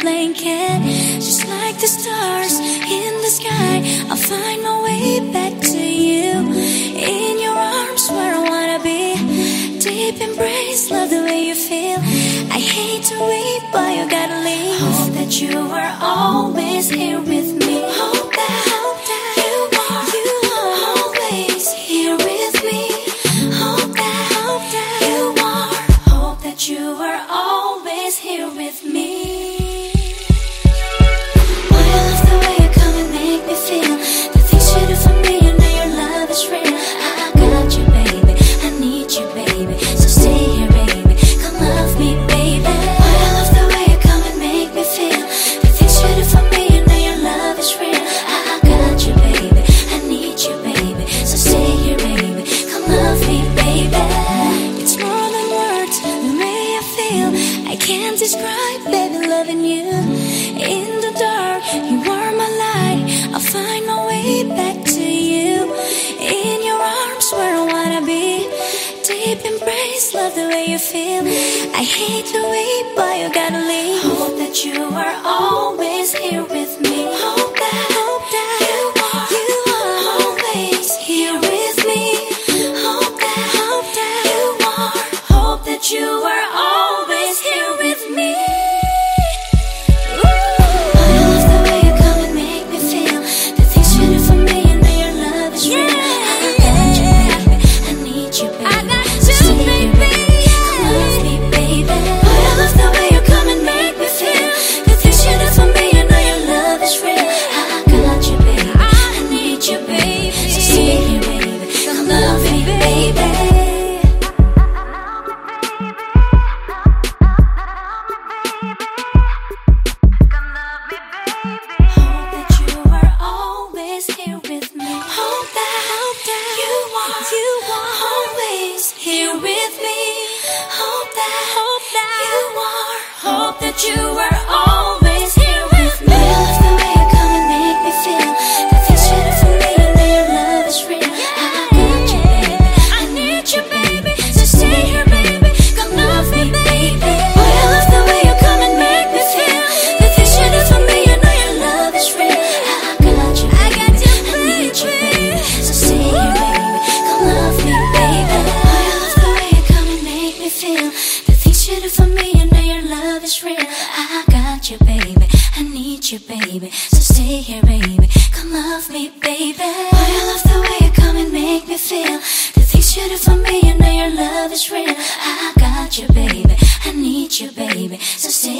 blanket. Just like the stars in the sky, I'll find my way back to you. In your arms, where I wanna be. Deep embrace, love the way you feel. I hate to wait, but you gotta leave. Hope that you are always here with me. night, baby, loving you. In the dark, you are my light. I'll find my way back to you. In your arms, where I wanna be. Deep embrace, love the way you feel. I hate to wait, but you gotta leave. Hope that you are always here with me. that for me, you know your love is real. I got you, baby. I need you, baby. So stay here, baby. Come love me, baby. Boy, I love the way you come and make me feel. The things you do for me, you know your love is real. I got you, baby. I need you, baby. So stay.